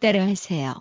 따라하세요.